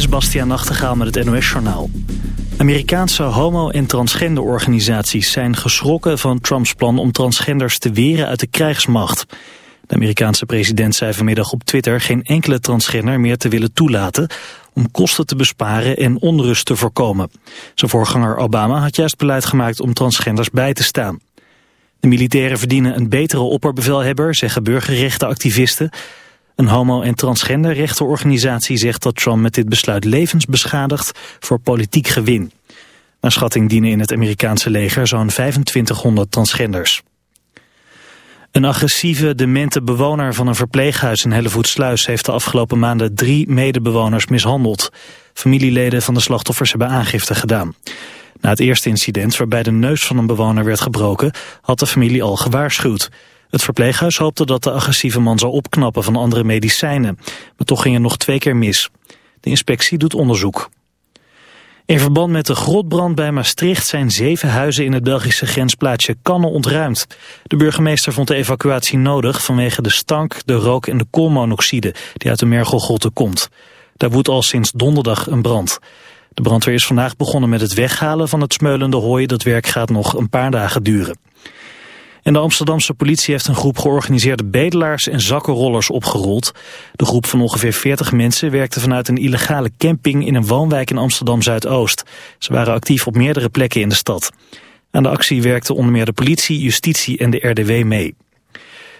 is Bastiaan Nachtegaal met het NOS-journaal. Amerikaanse homo- en transgenderorganisaties zijn geschrokken van Trumps plan om transgenders te weren uit de krijgsmacht. De Amerikaanse president zei vanmiddag op Twitter geen enkele transgender meer te willen toelaten om kosten te besparen en onrust te voorkomen. Zijn voorganger Obama had juist beleid gemaakt om transgenders bij te staan. De militairen verdienen een betere opperbevelhebber, zeggen burgerrechtenactivisten. Een homo- en transgenderrechtenorganisatie zegt dat Trump met dit besluit levens beschadigt voor politiek gewin. Naar schatting dienen in het Amerikaanse leger zo'n 2500 transgenders. Een agressieve, demente bewoner van een verpleeghuis in Hellevoetsluis heeft de afgelopen maanden drie medebewoners mishandeld. Familieleden van de slachtoffers hebben aangifte gedaan. Na het eerste incident, waarbij de neus van een bewoner werd gebroken, had de familie al gewaarschuwd. Het verpleeghuis hoopte dat de agressieve man zou opknappen van andere medicijnen. Maar toch ging het nog twee keer mis. De inspectie doet onderzoek. In verband met de grotbrand bij Maastricht zijn zeven huizen in het Belgische grensplaatsje Kannen ontruimd. De burgemeester vond de evacuatie nodig vanwege de stank, de rook en de koolmonoxide die uit de Mergelgrotten komt. Daar woedt al sinds donderdag een brand. De brandweer is vandaag begonnen met het weghalen van het smeulende hooi. Dat werk gaat nog een paar dagen duren. En de Amsterdamse politie heeft een groep georganiseerde bedelaars en zakkenrollers opgerold. De groep van ongeveer 40 mensen werkte vanuit een illegale camping in een woonwijk in Amsterdam-Zuidoost. Ze waren actief op meerdere plekken in de stad. Aan de actie werkten onder meer de politie, justitie en de RDW mee.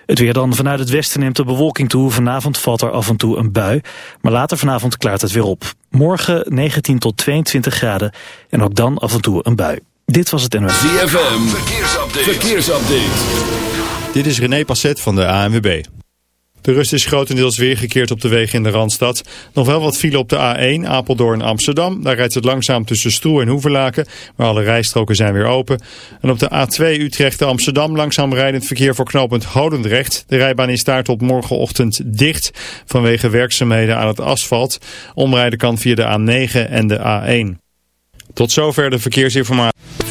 Het weer dan vanuit het westen neemt de bewolking toe. Vanavond valt er af en toe een bui. Maar later vanavond klaart het weer op. Morgen 19 tot 22 graden. En ook dan af en toe een bui. Dit was het NOS. ZFM, verkeersupdate. verkeersupdate. Dit is René Passet van de ANWB. De rust is grotendeels weergekeerd op de wegen in de Randstad. Nog wel wat file op de A1 Apeldoorn-Amsterdam. Daar rijdt het langzaam tussen Stroe en Hoeverlaken, maar alle rijstroken zijn weer open. En op de A2 Utrecht-Amsterdam langzaam rijdend verkeer voor knooppunt Hodendrecht. De rijbaan is daar tot morgenochtend dicht vanwege werkzaamheden aan het asfalt. Omrijden kan via de A9 en de A1. Tot zover de verkeersinformatie.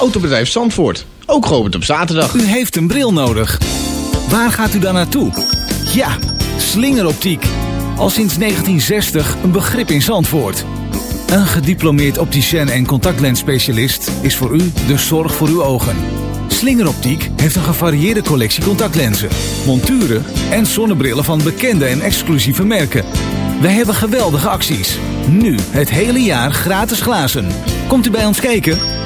Autobedrijf Zandvoort, ook geopend op zaterdag. U heeft een bril nodig. Waar gaat u dan naartoe? Ja, slingeroptiek. Al sinds 1960 een begrip in Zandvoort. Een gediplomeerd opticien en contactlensspecialist is voor u de zorg voor uw ogen. Slingeroptiek heeft een gevarieerde collectie contactlenzen, monturen en zonnebrillen van bekende en exclusieve merken. Wij hebben geweldige acties. Nu het hele jaar gratis glazen. Komt u bij ons kijken?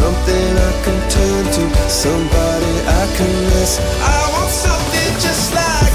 something I can turn to, somebody I can miss. I want something just like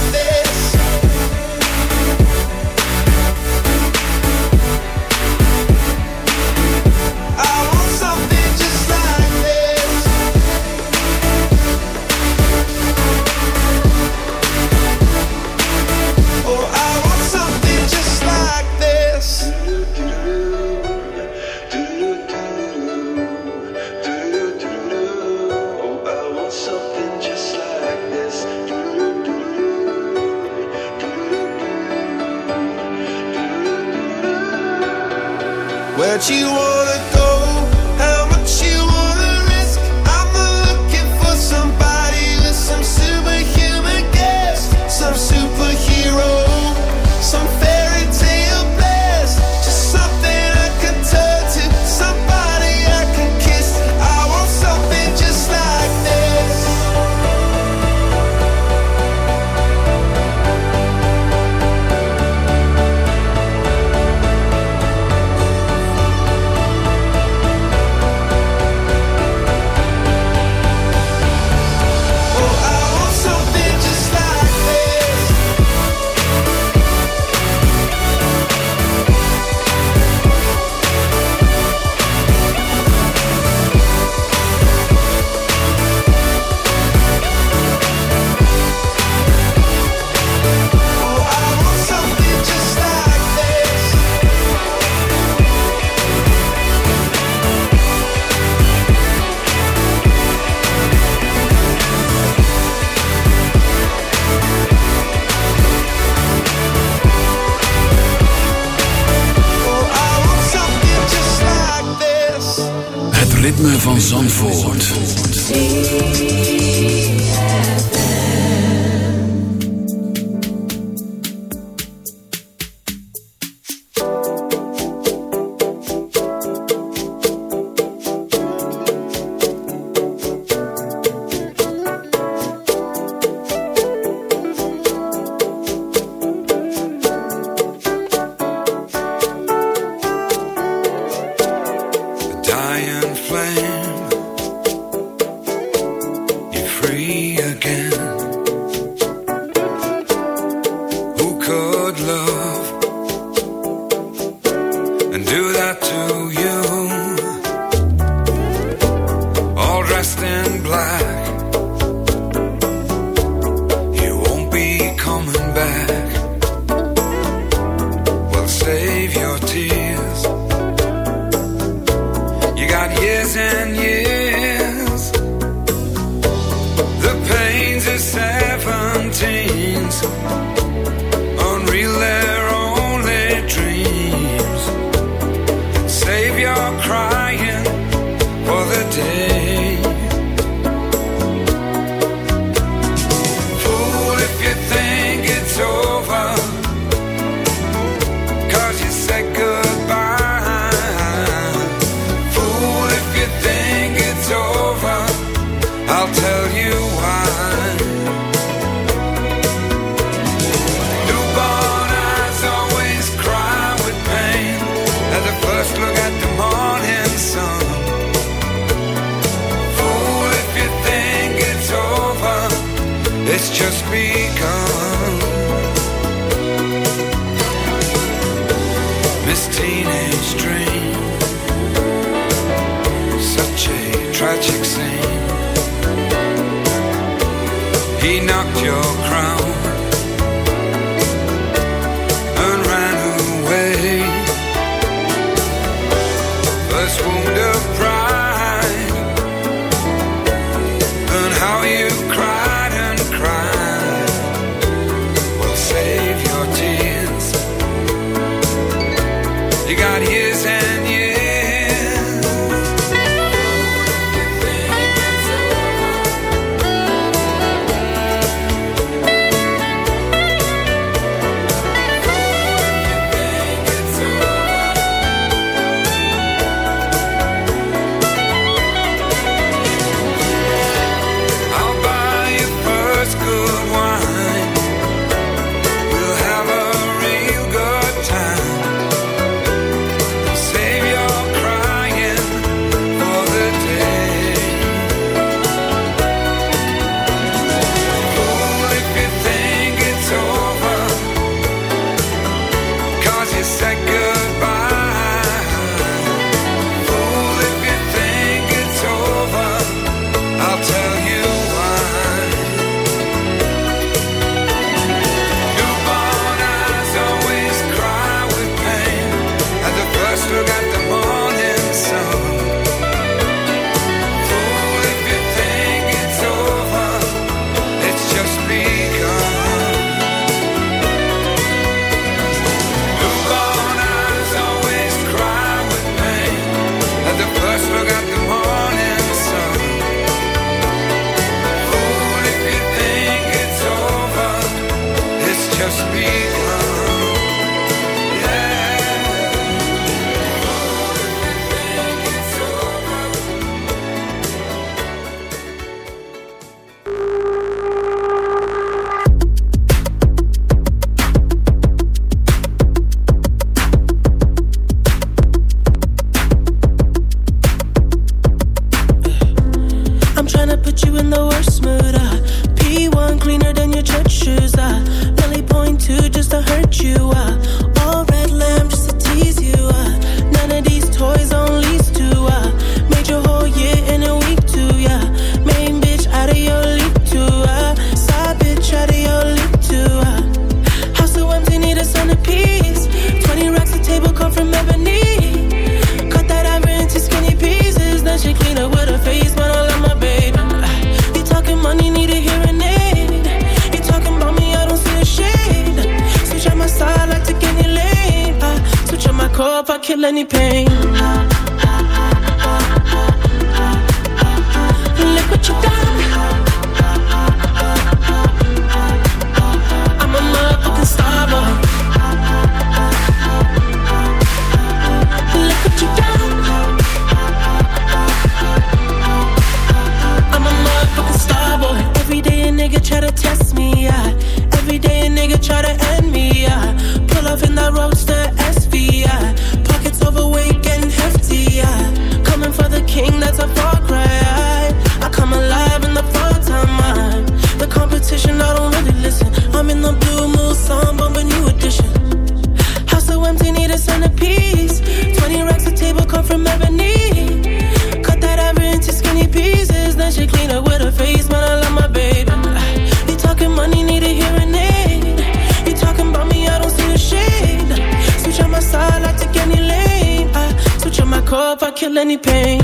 side, I take any lane. I switch on my cup, I kill any pain.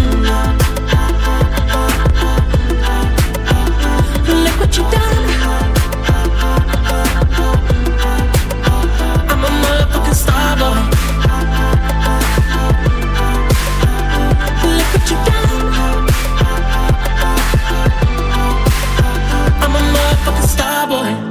Look what you done. I'm a motherfucking star boy. Look what you done. I'm a motherfucking star boy.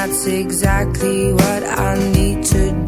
That's exactly what I need to do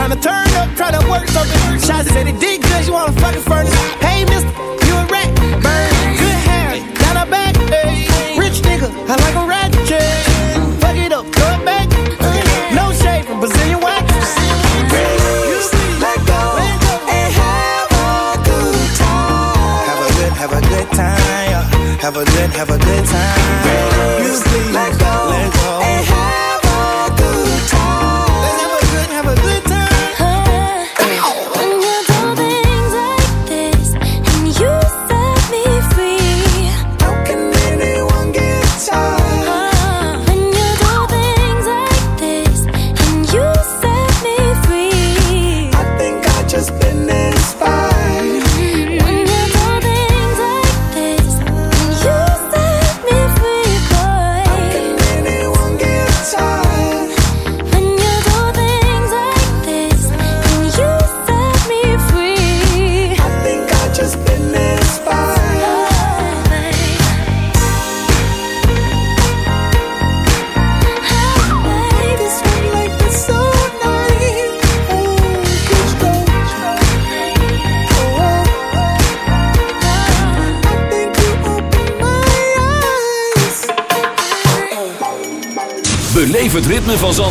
Tryna turn up, tryna work something. Shots said he did good, you wanna fucking furnace. Hey, mister, you a rat. Bird, good hair, got a back. Hey. Rich nigga, I like a rat. Yeah. Fuck it up, come back. No shade from Brazilian wax. Let go and have a good time. Have a good, have a good time. Have a good, have a good time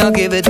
I'll give it